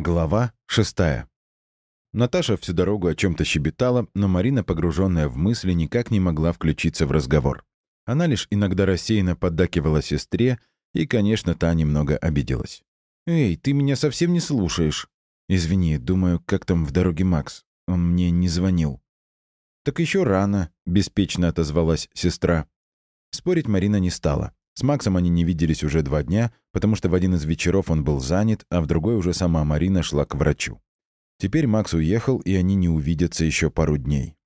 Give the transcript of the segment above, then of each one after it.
Глава шестая. Наташа всю дорогу о чем-то щебетала, но Марина, погруженная в мысли, никак не могла включиться в разговор. Она лишь иногда рассеянно поддакивала сестре, и, конечно, та немного обиделась. «Эй, ты меня совсем не слушаешь?» «Извини, думаю, как там в дороге Макс? Он мне не звонил». «Так еще рано», — беспечно отозвалась сестра. Спорить Марина не стала. С Максом они не виделись уже два дня, потому что в один из вечеров он был занят, а в другой уже сама Марина шла к врачу. Теперь Макс уехал, и они не увидятся еще пару дней.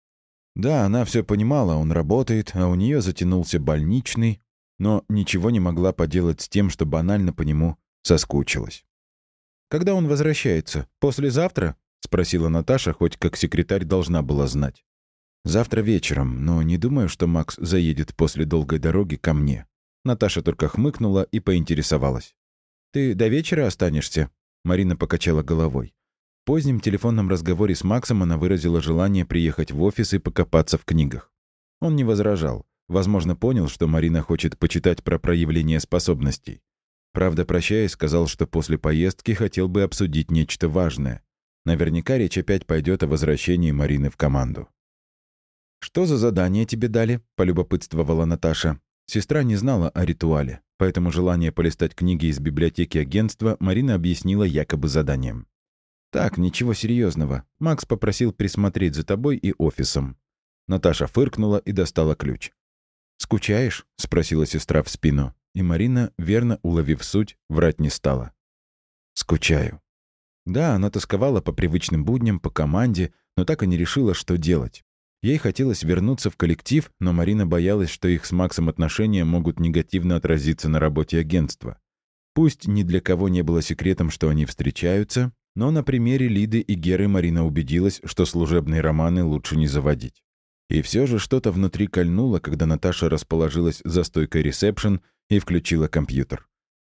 Да, она все понимала, он работает, а у нее затянулся больничный, но ничего не могла поделать с тем, что банально по нему соскучилась. «Когда он возвращается? Послезавтра?» — спросила Наташа, хоть как секретарь должна была знать. «Завтра вечером, но не думаю, что Макс заедет после долгой дороги ко мне. Наташа только хмыкнула и поинтересовалась. «Ты до вечера останешься?» Марина покачала головой. В позднем телефонном разговоре с Максом она выразила желание приехать в офис и покопаться в книгах. Он не возражал. Возможно, понял, что Марина хочет почитать про проявление способностей. Правда, прощаясь, сказал, что после поездки хотел бы обсудить нечто важное. Наверняка речь опять пойдет о возвращении Марины в команду. «Что за задание тебе дали?» — полюбопытствовала Наташа. Сестра не знала о ритуале, поэтому желание полистать книги из библиотеки агентства Марина объяснила якобы заданием. «Так, ничего серьезного. Макс попросил присмотреть за тобой и офисом». Наташа фыркнула и достала ключ. «Скучаешь?» — спросила сестра в спину, и Марина, верно уловив суть, врать не стала. «Скучаю». Да, она тосковала по привычным будням, по команде, но так и не решила, что делать. Ей хотелось вернуться в коллектив, но Марина боялась, что их с Максом отношения могут негативно отразиться на работе агентства. Пусть ни для кого не было секретом, что они встречаются, но на примере Лиды и Геры Марина убедилась, что служебные романы лучше не заводить. И все же что-то внутри кольнуло, когда Наташа расположилась за стойкой ресепшн и включила компьютер.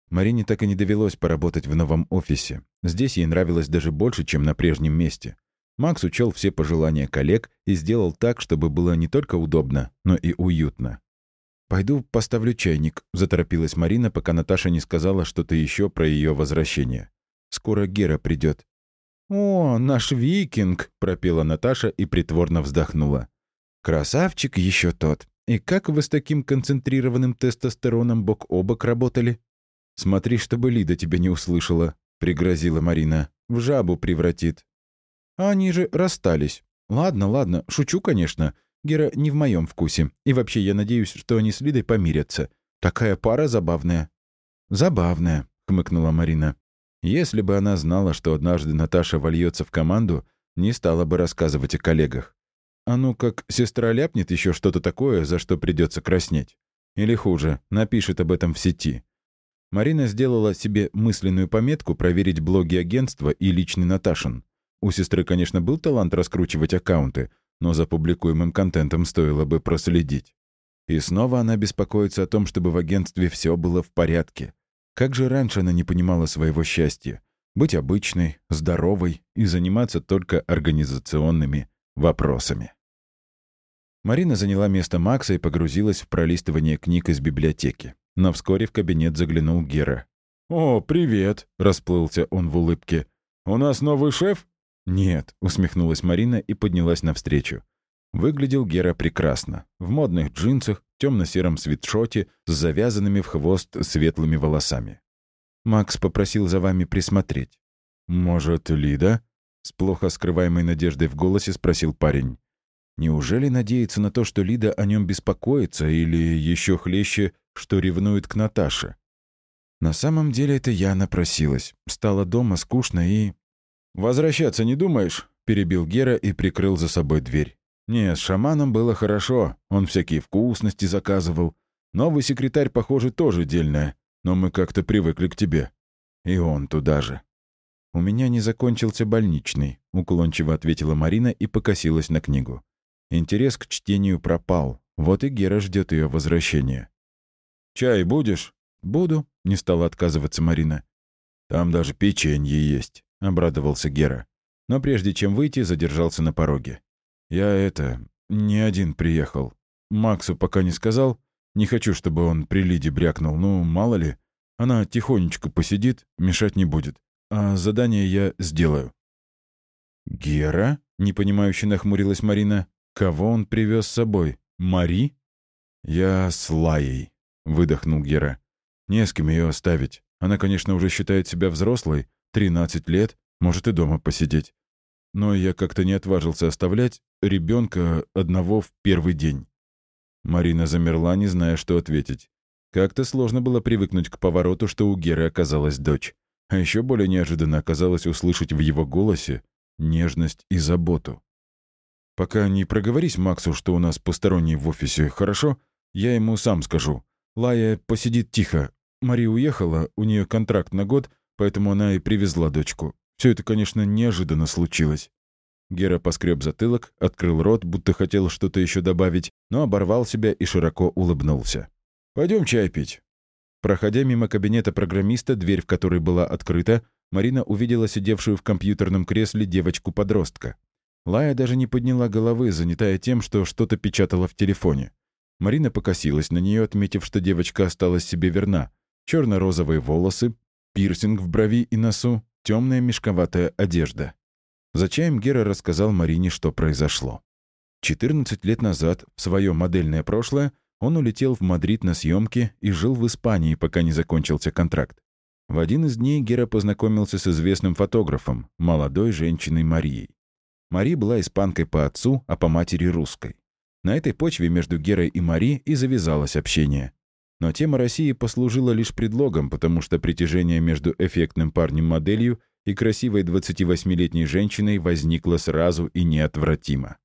Марине так и не довелось поработать в новом офисе. Здесь ей нравилось даже больше, чем на прежнем месте. Макс учел все пожелания коллег и сделал так, чтобы было не только удобно, но и уютно. «Пойду поставлю чайник», — заторопилась Марина, пока Наташа не сказала что-то еще про ее возвращение. «Скоро Гера придет. «О, наш викинг!» — пропела Наташа и притворно вздохнула. «Красавчик еще тот. И как вы с таким концентрированным тестостероном бок о бок работали?» «Смотри, чтобы Лида тебя не услышала», — пригрозила Марина. «В жабу превратит». А они же расстались. Ладно, ладно, шучу, конечно. Гера не в моем вкусе. И вообще, я надеюсь, что они с Лидой помирятся. Такая пара забавная». «Забавная», — хмыкнула Марина. Если бы она знала, что однажды Наташа вольется в команду, не стала бы рассказывать о коллегах. А ну как сестра ляпнет еще что-то такое, за что придется краснеть. Или хуже, напишет об этом в сети. Марина сделала себе мысленную пометку проверить блоги агентства и личный Наташин. У сестры, конечно, был талант раскручивать аккаунты, но за публикуемым контентом стоило бы проследить. И снова она беспокоится о том, чтобы в агентстве все было в порядке. Как же раньше она не понимала своего счастья? Быть обычной, здоровой и заниматься только организационными вопросами. Марина заняла место Макса и погрузилась в пролистывание книг из библиотеки. Но вскоре в кабинет заглянул Гера. «О, привет!» — расплылся он в улыбке. «У нас новый шеф?» «Нет», — усмехнулась Марина и поднялась навстречу. Выглядел Гера прекрасно. В модных джинсах, темно-сером свитшоте с завязанными в хвост светлыми волосами. «Макс попросил за вами присмотреть». «Может, Лида?» — с плохо скрываемой надеждой в голосе спросил парень. Неужели надеется на то, что Лида о нем беспокоится, или еще хлеще, что ревнует к Наташе? На самом деле это я напросилась. Стало дома скучно и... «Возвращаться не думаешь?» — перебил Гера и прикрыл за собой дверь. «Не, с шаманом было хорошо, он всякие вкусности заказывал. Новый секретарь, похоже, тоже дельная, но мы как-то привыкли к тебе. И он туда же». «У меня не закончился больничный», — уклончиво ответила Марина и покосилась на книгу. Интерес к чтению пропал, вот и Гера ждет ее возвращения. «Чай будешь?» «Буду», — не стала отказываться Марина. «Там даже печенье есть». — обрадовался Гера. Но прежде чем выйти, задержался на пороге. «Я это... не один приехал. Максу пока не сказал. Не хочу, чтобы он при Лиде брякнул. Ну, мало ли. Она тихонечко посидит, мешать не будет. а задание я сделаю». «Гера?» — непонимающе нахмурилась Марина. «Кого он привез с собой? Мари?» «Я с Лаей», — выдохнул Гера. «Не с кем ее оставить. Она, конечно, уже считает себя взрослой, 13 лет, может и дома посидеть. Но я как-то не отважился оставлять ребенка одного в первый день». Марина замерла, не зная, что ответить. Как-то сложно было привыкнуть к повороту, что у Геры оказалась дочь. А еще более неожиданно оказалось услышать в его голосе нежность и заботу. «Пока не проговорись Максу, что у нас посторонний в офисе, хорошо? Я ему сам скажу. Лая посидит тихо. Мари уехала, у нее контракт на год, поэтому она и привезла дочку. Все это, конечно, неожиданно случилось». Гера поскреб затылок, открыл рот, будто хотел что-то еще добавить, но оборвал себя и широко улыбнулся. «Пойдем чай пить». Проходя мимо кабинета программиста, дверь в которой была открыта, Марина увидела сидевшую в компьютерном кресле девочку-подростка. Лая даже не подняла головы, занятая тем, что что-то печатала в телефоне. Марина покосилась на нее, отметив, что девочка осталась себе верна. Черно-розовые волосы, пирсинг в брови и носу, темная мешковатая одежда. За чаем Гера рассказал Марине, что произошло. 14 лет назад, в свое модельное прошлое, он улетел в Мадрид на съемки и жил в Испании, пока не закончился контракт. В один из дней Гера познакомился с известным фотографом, молодой женщиной Марией. Мари была испанкой по отцу, а по матери русской. На этой почве между Герой и Мари и завязалось общение. Но тема России послужила лишь предлогом, потому что притяжение между эффектным парнем-моделью и красивой 28-летней женщиной возникло сразу и неотвратимо.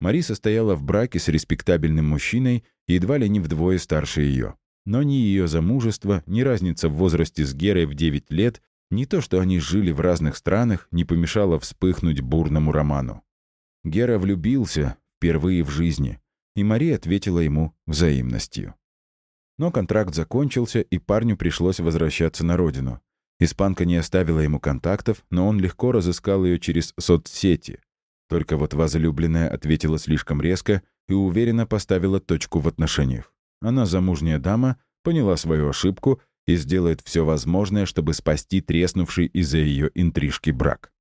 Мари состояла в браке с респектабельным мужчиной, едва ли не вдвое старше ее. Но ни ее замужество, ни разница в возрасте с Герой в 9 лет, ни то, что они жили в разных странах, не помешало вспыхнуть бурному роману. Гера влюбился впервые в жизни, и Мария ответила ему взаимностью. Но контракт закончился, и парню пришлось возвращаться на родину. Испанка не оставила ему контактов, но он легко разыскал ее через соцсети. Только вот возлюбленная ответила слишком резко и уверенно поставила точку в отношениях. Она замужняя дама, поняла свою ошибку и сделает все возможное, чтобы спасти треснувший из-за ее интрижки брак.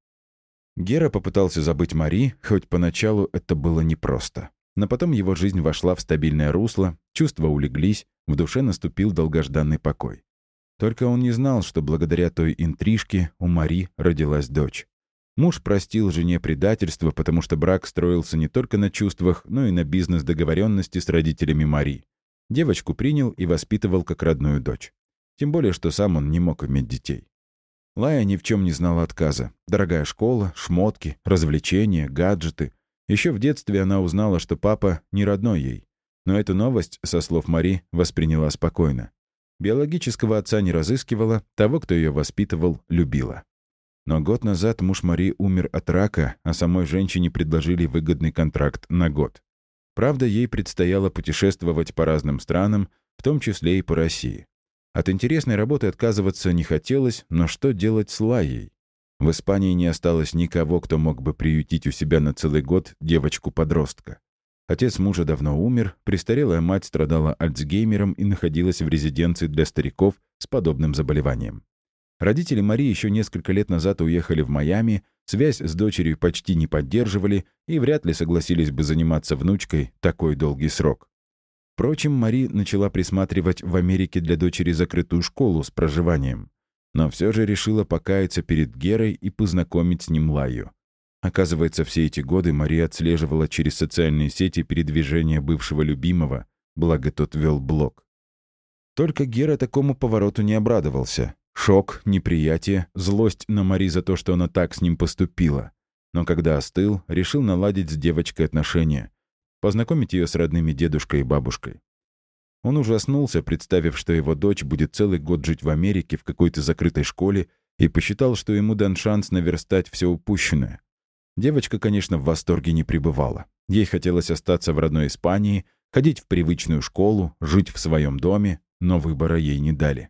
Гера попытался забыть Мари, хоть поначалу это было непросто. Но потом его жизнь вошла в стабильное русло, чувства улеглись, в душе наступил долгожданный покой. Только он не знал, что благодаря той интрижке у Мари родилась дочь. Муж простил жене предательство, потому что брак строился не только на чувствах, но и на бизнес-договоренности с родителями Мари. Девочку принял и воспитывал как родную дочь. Тем более, что сам он не мог иметь детей. Лая ни в чем не знала отказа. Дорогая школа, шмотки, развлечения, гаджеты. Еще в детстве она узнала, что папа не родной ей. Но эту новость, со слов Мари, восприняла спокойно. Биологического отца не разыскивала, того, кто ее воспитывал, любила. Но год назад муж Мари умер от рака, а самой женщине предложили выгодный контракт на год. Правда, ей предстояло путешествовать по разным странам, в том числе и по России. От интересной работы отказываться не хотелось, но что делать с Лаей? В Испании не осталось никого, кто мог бы приютить у себя на целый год девочку-подростка. Отец мужа давно умер, престарелая мать страдала альцгеймером и находилась в резиденции для стариков с подобным заболеванием. Родители Марии еще несколько лет назад уехали в Майами, связь с дочерью почти не поддерживали и вряд ли согласились бы заниматься внучкой такой долгий срок. Впрочем, Мари начала присматривать в Америке для дочери закрытую школу с проживанием, но все же решила покаяться перед Герой и познакомить с ним Лаю. Оказывается, все эти годы Мария отслеживала через социальные сети передвижение бывшего любимого, благо тот вел блог. Только Гера такому повороту не обрадовался. Шок, неприятие, злость на Мари за то, что она так с ним поступила. Но когда остыл, решил наладить с девочкой отношения, познакомить ее с родными дедушкой и бабушкой. Он ужаснулся, представив, что его дочь будет целый год жить в Америке в какой-то закрытой школе, и посчитал, что ему дан шанс наверстать все упущенное. Девочка, конечно, в восторге не пребывала. Ей хотелось остаться в родной Испании, ходить в привычную школу, жить в своем доме, но выбора ей не дали.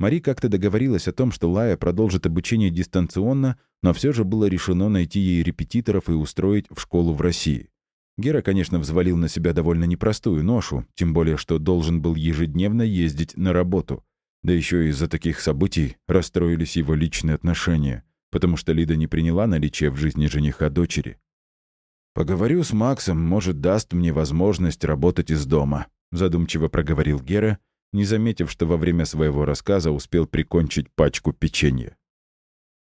Мари как-то договорилась о том, что Лая продолжит обучение дистанционно, но все же было решено найти ей репетиторов и устроить в школу в России. Гера, конечно, взвалил на себя довольно непростую ношу, тем более, что должен был ежедневно ездить на работу. Да еще из-за таких событий расстроились его личные отношения, потому что Лида не приняла наличие в жизни жениха дочери. «Поговорю с Максом, может, даст мне возможность работать из дома», задумчиво проговорил Гера, не заметив, что во время своего рассказа успел прикончить пачку печенья.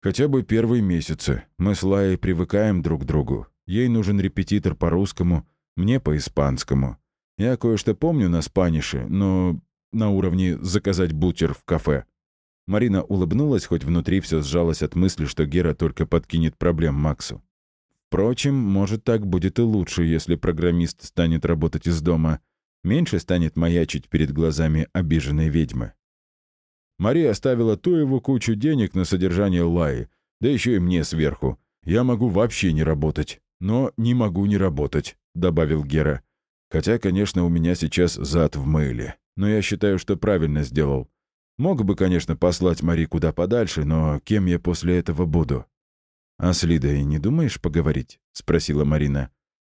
«Хотя бы первые месяцы. Мы с Лаей привыкаем друг к другу. Ей нужен репетитор по русскому, мне по испанскому. Я кое-что помню на спанише, но на уровне заказать бутер в кафе». Марина улыбнулась, хоть внутри все сжалось от мысли, что Гера только подкинет проблем Максу. Впрочем, может, так будет и лучше, если программист станет работать из дома. Меньше станет маячить перед глазами обиженной ведьмы. Мария оставила ту его кучу денег на содержание Лаи, да еще и мне сверху. Я могу вообще не работать. Но не могу не работать», — добавил Гера. «Хотя, конечно, у меня сейчас зад в мейле. Но я считаю, что правильно сделал. Мог бы, конечно, послать Мари куда подальше, но кем я после этого буду?» «А с Лидой не думаешь поговорить?» — спросила Марина.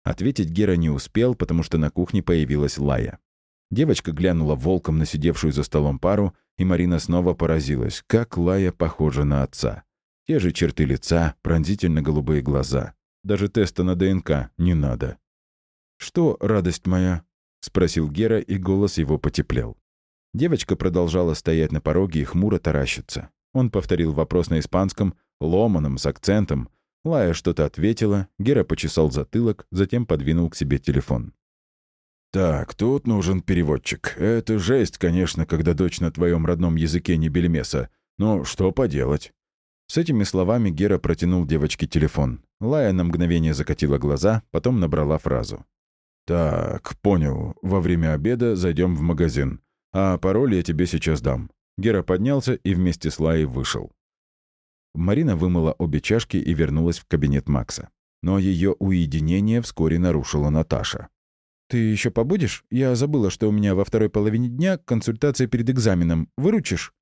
Ответить Гера не успел, потому что на кухне появилась Лая. Девочка глянула волком на сидевшую за столом пару, и Марина снова поразилась, как Лая похожа на отца. Те же черты лица, пронзительно-голубые глаза. Даже теста на ДНК не надо. «Что, радость моя?» — спросил Гера, и голос его потеплел. Девочка продолжала стоять на пороге и хмуро таращиться. Он повторил вопрос на испанском, ломаном, с акцентом. Лая что-то ответила, Гера почесал затылок, затем подвинул к себе телефон. «Так, тут нужен переводчик. Это жесть, конечно, когда дочь на твоем родном языке не бельмеса. Но что поделать?» С этими словами Гера протянул девочке телефон. Лая на мгновение закатила глаза, потом набрала фразу. «Так, понял. Во время обеда зайдем в магазин. А пароль я тебе сейчас дам». Гера поднялся и вместе с Лаей вышел. Марина вымыла обе чашки и вернулась в кабинет Макса. Но ее уединение вскоре нарушила Наташа. «Ты еще побудешь? Я забыла, что у меня во второй половине дня консультация перед экзаменом. Выручишь?»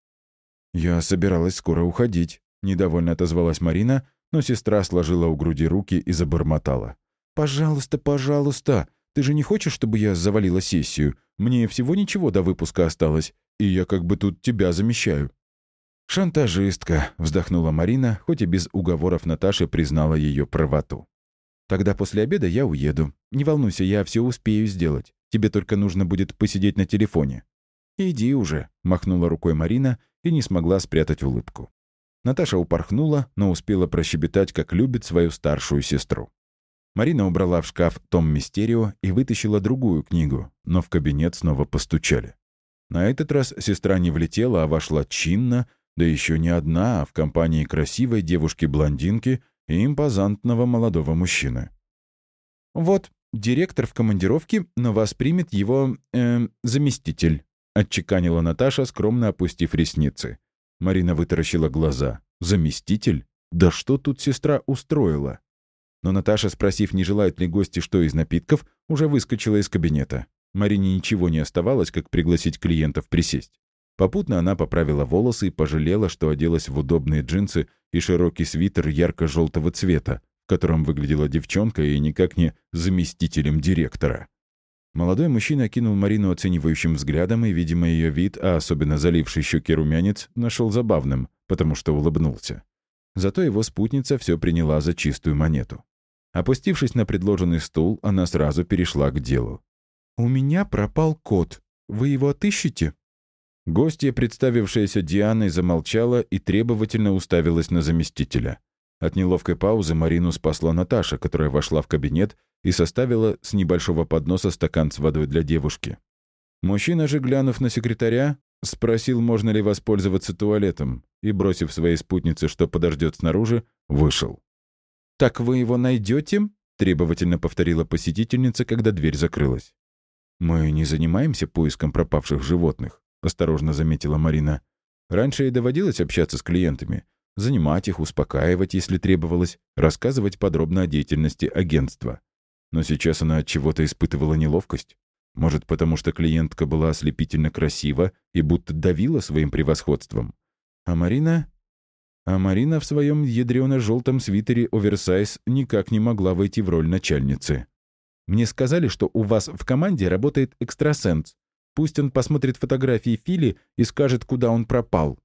«Я собиралась скоро уходить», — недовольно отозвалась Марина, но сестра сложила у груди руки и забормотала. «Пожалуйста, пожалуйста, ты же не хочешь, чтобы я завалила сессию? Мне всего ничего до выпуска осталось, и я как бы тут тебя замещаю». «Шантажистка», — вздохнула Марина, хоть и без уговоров Наташи признала ее правоту. «Тогда после обеда я уеду. Не волнуйся, я все успею сделать. Тебе только нужно будет посидеть на телефоне». «Иди уже», — махнула рукой Марина и не смогла спрятать улыбку. Наташа упорхнула, но успела прощебетать, как любит свою старшую сестру. Марина убрала в шкаф том «Мистерио» и вытащила другую книгу, но в кабинет снова постучали. На этот раз сестра не влетела, а вошла чинно, да еще не одна, а в компании красивой девушки-блондинки и импозантного молодого мужчины. «Вот, директор в командировке, но вас примет его... Э, заместитель», — отчеканила Наташа, скромно опустив ресницы. Марина вытаращила глаза. «Заместитель? Да что тут сестра устроила?» Но Наташа, спросив, не желают ли гости что из напитков, уже выскочила из кабинета. Марине ничего не оставалось, как пригласить клиентов присесть. Попутно она поправила волосы и пожалела, что оделась в удобные джинсы и широкий свитер ярко-желтого цвета, в котором выглядела девчонка и никак не заместителем директора. Молодой мужчина окинул Марину оценивающим взглядом, и, видимо, ее вид, а особенно заливший щеки румянец, нашел забавным, потому что улыбнулся. Зато его спутница все приняла за чистую монету. Опустившись на предложенный стул, она сразу перешла к делу. «У меня пропал кот. Вы его отыщете?» Гостья, представившаяся Дианой, замолчала и требовательно уставилась на заместителя. От неловкой паузы Марину спасла Наташа, которая вошла в кабинет и составила с небольшого подноса стакан с водой для девушки. Мужчина же, глянув на секретаря, спросил, можно ли воспользоваться туалетом, и, бросив своей спутнице, что подождет снаружи, вышел. «Так вы его найдете?» — требовательно повторила посетительница, когда дверь закрылась. «Мы не занимаемся поиском пропавших животных», — осторожно заметила Марина. «Раньше ей доводилось общаться с клиентами, занимать их, успокаивать, если требовалось, рассказывать подробно о деятельности агентства. Но сейчас она от чего-то испытывала неловкость. Может, потому что клиентка была ослепительно красива и будто давила своим превосходством. А Марина... А Марина в своем ядрено-желтом свитере оверсайз никак не могла войти в роль начальницы. «Мне сказали, что у вас в команде работает экстрасенс. Пусть он посмотрит фотографии Фили и скажет, куда он пропал.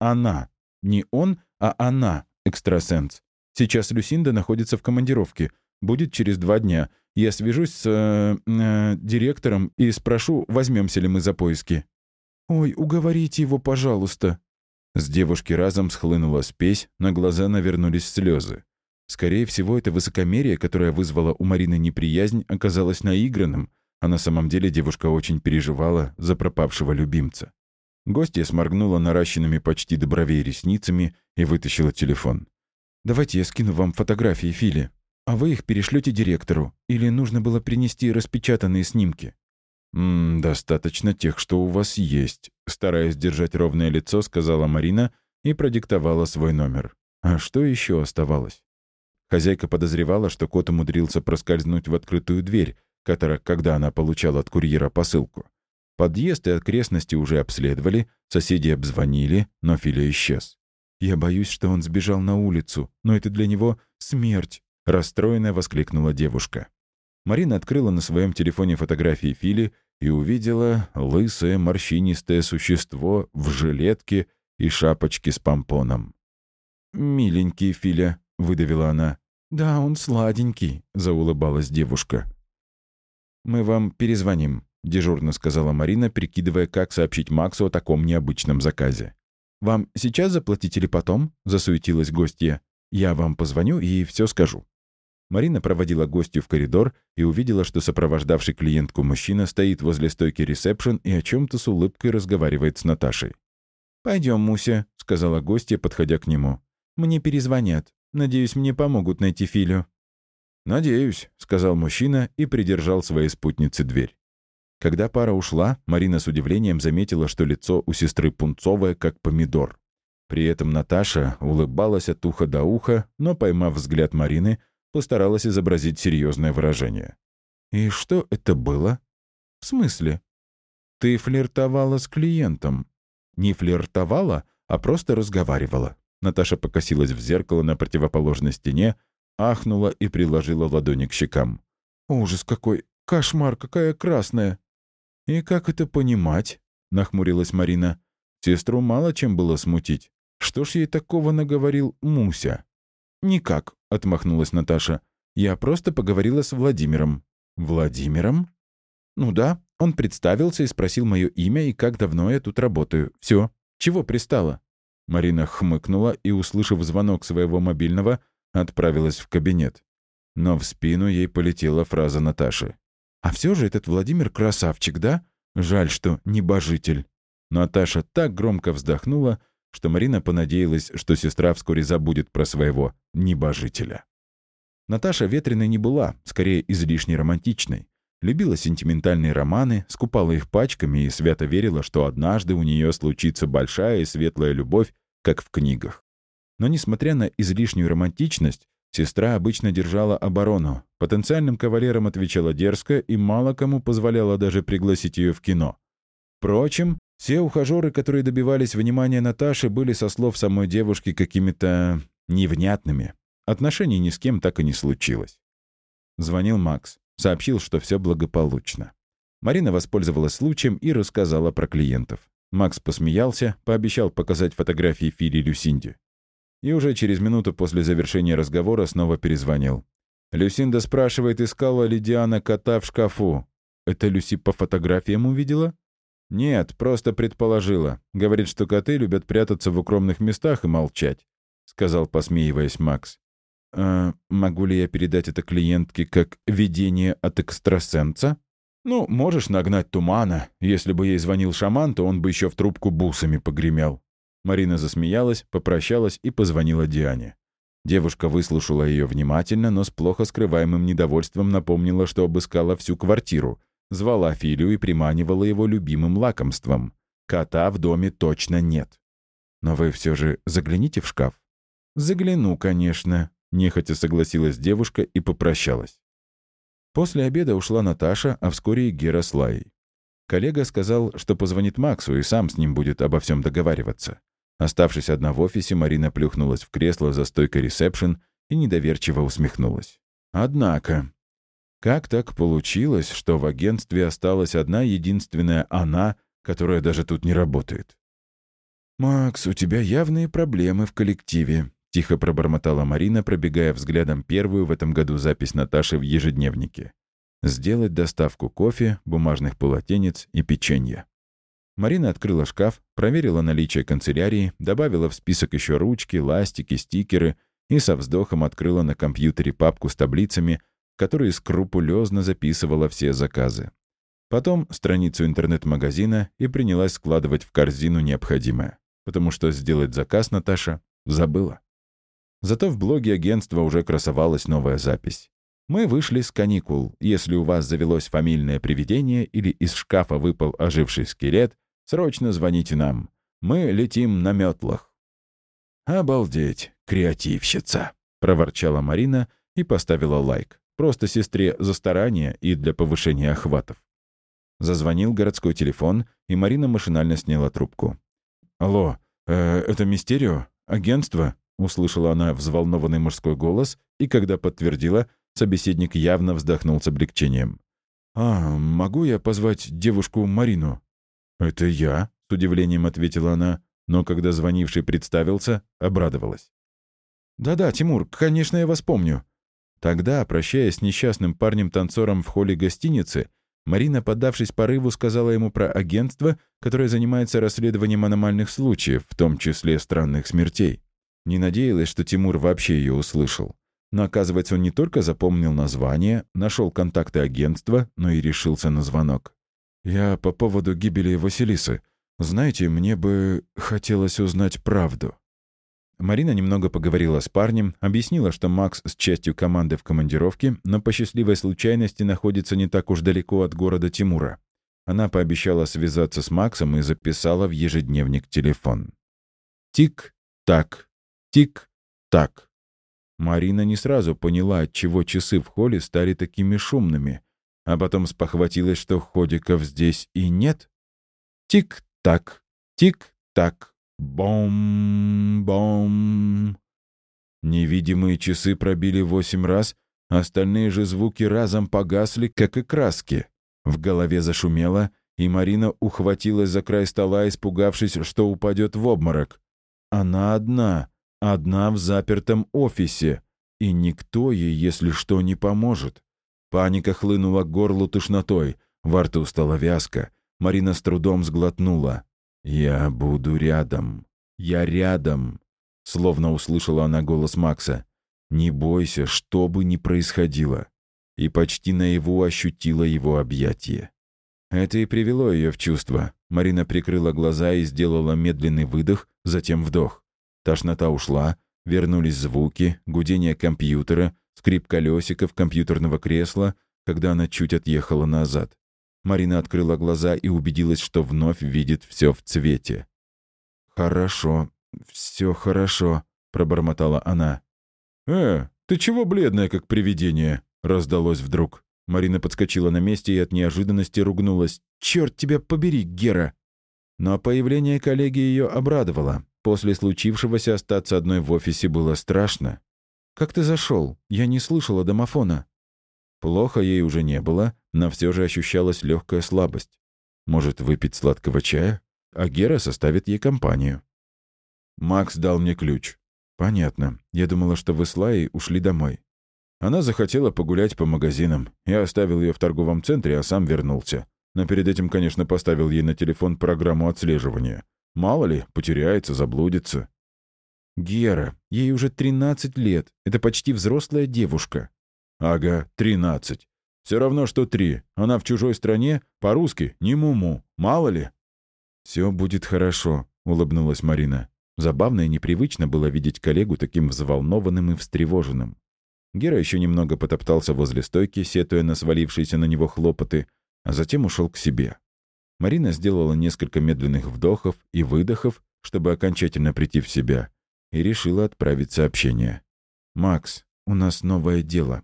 Она. Не он, а она, экстрасенс. Сейчас Люсинда находится в командировке. Будет через два дня. Я свяжусь с э, э, директором и спрошу, возьмемся ли мы за поиски. «Ой, уговорите его, пожалуйста». С девушки разом схлынула спесь, на глаза навернулись слезы. Скорее всего, это высокомерие, которое вызвало у Марины неприязнь, оказалось наигранным, а на самом деле девушка очень переживала за пропавшего любимца. Гостья сморгнула наращенными почти до бровей ресницами и вытащила телефон. «Давайте я скину вам фотографии Фили, а вы их перешлете директору. Или нужно было принести распечатанные снимки?» «М «Достаточно тех, что у вас есть», — стараясь держать ровное лицо, сказала Марина и продиктовала свой номер. А что еще оставалось? Хозяйка подозревала, что кот умудрился проскользнуть в открытую дверь, которая, когда она получала от курьера посылку. Подъезд и окрестности уже обследовали, соседи обзвонили, но Филя исчез. «Я боюсь, что он сбежал на улицу, но это для него смерть», — расстроенная воскликнула девушка. Марина открыла на своем телефоне фотографии Фили и увидела лысое морщинистое существо в жилетке и шапочке с помпоном. «Миленький Филя», — выдавила она. «Да, он сладенький», — заулыбалась девушка. «Мы вам перезвоним», — дежурно сказала Марина, прикидывая, как сообщить Максу о таком необычном заказе. «Вам сейчас заплатить или потом?» — засуетилась гостья. «Я вам позвоню и все скажу». Марина проводила гостью в коридор и увидела, что сопровождавший клиентку мужчина стоит возле стойки ресепшн и о чем то с улыбкой разговаривает с Наташей. «Пойдем, Муся», — сказала гостья, подходя к нему. «Мне перезвонят. Надеюсь, мне помогут найти Филю». «Надеюсь», — сказал мужчина и придержал своей спутнице дверь. Когда пара ушла, Марина с удивлением заметила, что лицо у сестры пунцовое, как помидор. При этом Наташа улыбалась от уха до уха, но, поймав взгляд Марины, постаралась изобразить серьезное выражение. «И что это было?» «В смысле?» «Ты флиртовала с клиентом». «Не флиртовала, а просто разговаривала». Наташа покосилась в зеркало на противоположной стене, ахнула и приложила ладони к щекам. «Ужас какой! Кошмар, какая красная!» «И как это понимать?» — нахмурилась Марина. Сестру мало чем было смутить. Что ж ей такого наговорил Муся? «Никак», — отмахнулась Наташа. «Я просто поговорила с Владимиром». «Владимиром?» «Ну да. Он представился и спросил мое имя и как давно я тут работаю. Все. Чего пристала?» Марина хмыкнула и, услышав звонок своего мобильного, отправилась в кабинет. Но в спину ей полетела фраза Наташи. А все же этот Владимир красавчик, да? Жаль, что небожитель». Наташа так громко вздохнула, что Марина понадеялась, что сестра вскоре забудет про своего небожителя. Наташа ветреной не была, скорее излишне романтичной. Любила сентиментальные романы, скупала их пачками и свято верила, что однажды у нее случится большая и светлая любовь, как в книгах. Но несмотря на излишнюю романтичность, Сестра обычно держала оборону, потенциальным кавалерам отвечала дерзко и мало кому позволяла даже пригласить ее в кино. Впрочем, все ухажеры, которые добивались внимания Наташи, были, со слов самой девушки, какими-то невнятными. Отношений ни с кем так и не случилось. Звонил Макс, сообщил, что все благополучно. Марина воспользовалась случаем и рассказала про клиентов. Макс посмеялся, пообещал показать фотографии Фили Люсинди и уже через минуту после завершения разговора снова перезвонил. Люсинда спрашивает, искала ли Диана кота в шкафу. Это Люси по фотографиям увидела? Нет, просто предположила. Говорит, что коты любят прятаться в укромных местах и молчать, сказал, посмеиваясь Макс. «А могу ли я передать это клиентке как видение от экстрасенса? Ну, можешь нагнать тумана. Если бы ей звонил шаман, то он бы еще в трубку бусами погремел. Марина засмеялась, попрощалась и позвонила Диане. Девушка выслушала ее внимательно, но с плохо скрываемым недовольством напомнила, что обыскала всю квартиру, звала Филю и приманивала его любимым лакомством. Кота в доме точно нет. Но вы все же загляните в шкаф. «Загляну, конечно», — нехотя согласилась девушка и попрощалась. После обеда ушла Наташа, а вскоре и Гера с Лаей. Коллега сказал, что позвонит Максу и сам с ним будет обо всем договариваться. Оставшись одна в офисе, Марина плюхнулась в кресло за стойкой ресепшн и недоверчиво усмехнулась. Однако... Как так получилось, что в агентстве осталась одна единственная она, которая даже тут не работает? «Макс, у тебя явные проблемы в коллективе», — тихо пробормотала Марина, пробегая взглядом первую в этом году запись Наташи в ежедневнике. «Сделать доставку кофе, бумажных полотенец и печенья». Марина открыла шкаф, проверила наличие канцелярии, добавила в список еще ручки, ластики, стикеры и со вздохом открыла на компьютере папку с таблицами, которые скрупулезно записывала все заказы. Потом страницу интернет-магазина и принялась складывать в корзину необходимое потому что сделать заказ Наташа забыла. Зато в блоге агентства уже красовалась новая запись. Мы вышли с каникул. Если у вас завелось фамильное привидение или из шкафа выпал оживший скелет, срочно звоните нам. Мы летим на метлах. «Обалдеть, креативщица!» — проворчала Марина и поставила лайк. Просто сестре за старание и для повышения охватов. Зазвонил городской телефон, и Марина машинально сняла трубку. «Алло, э, это Мистерио? Агентство?» — услышала она взволнованный мужской голос, и когда подтвердила, собеседник явно вздохнул с облегчением. «А, могу я позвать девушку Марину?» «Это я», — с удивлением ответила она, но когда звонивший представился, обрадовалась. «Да-да, Тимур, конечно, я вас помню». Тогда, прощаясь с несчастным парнем-танцором в холле гостиницы, Марина, поддавшись порыву, сказала ему про агентство, которое занимается расследованием аномальных случаев, в том числе странных смертей. Не надеялась, что Тимур вообще ее услышал. Но, оказывается, он не только запомнил название, нашел контакты агентства, но и решился на звонок. «Я по поводу гибели Василисы. Знаете, мне бы хотелось узнать правду». Марина немного поговорила с парнем, объяснила, что Макс с частью команды в командировке, но по счастливой случайности находится не так уж далеко от города Тимура. Она пообещала связаться с Максом и записала в ежедневник телефон. Тик-так, тик-так. Марина не сразу поняла, отчего часы в холле стали такими шумными, а потом спохватилась, что ходиков здесь и нет. Тик-так, тик-так. Бом-бом. Невидимые часы пробили восемь раз, остальные же звуки разом погасли, как и краски. В голове зашумело, и Марина ухватилась за край стола, испугавшись, что упадет в обморок. Она одна, одна в запертом офисе, и никто ей, если что, не поможет. Паника хлынула к горлу тошнотой, во рту стала вязко. Марина с трудом сглотнула. «Я буду рядом. Я рядом», — словно услышала она голос Макса. «Не бойся, что бы ни происходило». И почти наяву ощутила его объятие. Это и привело ее в чувство. Марина прикрыла глаза и сделала медленный выдох, затем вдох. Тошнота ушла, вернулись звуки, гудение компьютера, скрип колесиков компьютерного кресла, когда она чуть отъехала назад. Марина открыла глаза и убедилась, что вновь видит все в цвете. «Хорошо, все хорошо», — пробормотала она. «Э, ты чего бледная, как привидение?» — раздалось вдруг. Марина подскочила на месте и от неожиданности ругнулась. «Черт тебя побери, Гера!» Но появление коллеги ее обрадовало. После случившегося остаться одной в офисе было страшно. «Как ты зашел? Я не слышала домофона». Плохо ей уже не было, но все же ощущалась легкая слабость. Может, выпить сладкого чая? А Гера составит ей компанию. Макс дал мне ключ. Понятно. Я думала, что вы с Лаей ушли домой. Она захотела погулять по магазинам. Я оставил ее в торговом центре, а сам вернулся. Но перед этим, конечно, поставил ей на телефон программу отслеживания. Мало ли, потеряется, заблудится. Гера, ей уже 13 лет. Это почти взрослая девушка. Ага, тринадцать. Все равно, что три. Она в чужой стране, по-русски, не муму. Мало ли. Все будет хорошо, улыбнулась Марина. Забавно и непривычно было видеть коллегу таким взволнованным и встревоженным. Гера еще немного потоптался возле стойки, сетуя на свалившиеся на него хлопоты, а затем ушел к себе. Марина сделала несколько медленных вдохов и выдохов, чтобы окончательно прийти в себя, и решила отправить сообщение. «Макс, у нас новое дело».